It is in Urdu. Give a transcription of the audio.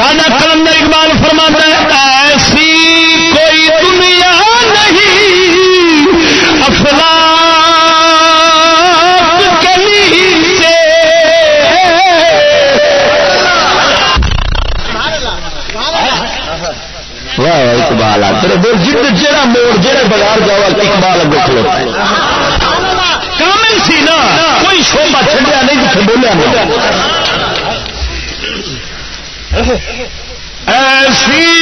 ساڈا کلندر اقبال فرما ایسی کوئی دنیا نہیں افلا اقبال تیرے دل جد جہاں موڑ جہاں بازار جاؤ اقبال اگے کھلوتا کامل سی نا، کوئی شوبہ چڑیا ایسی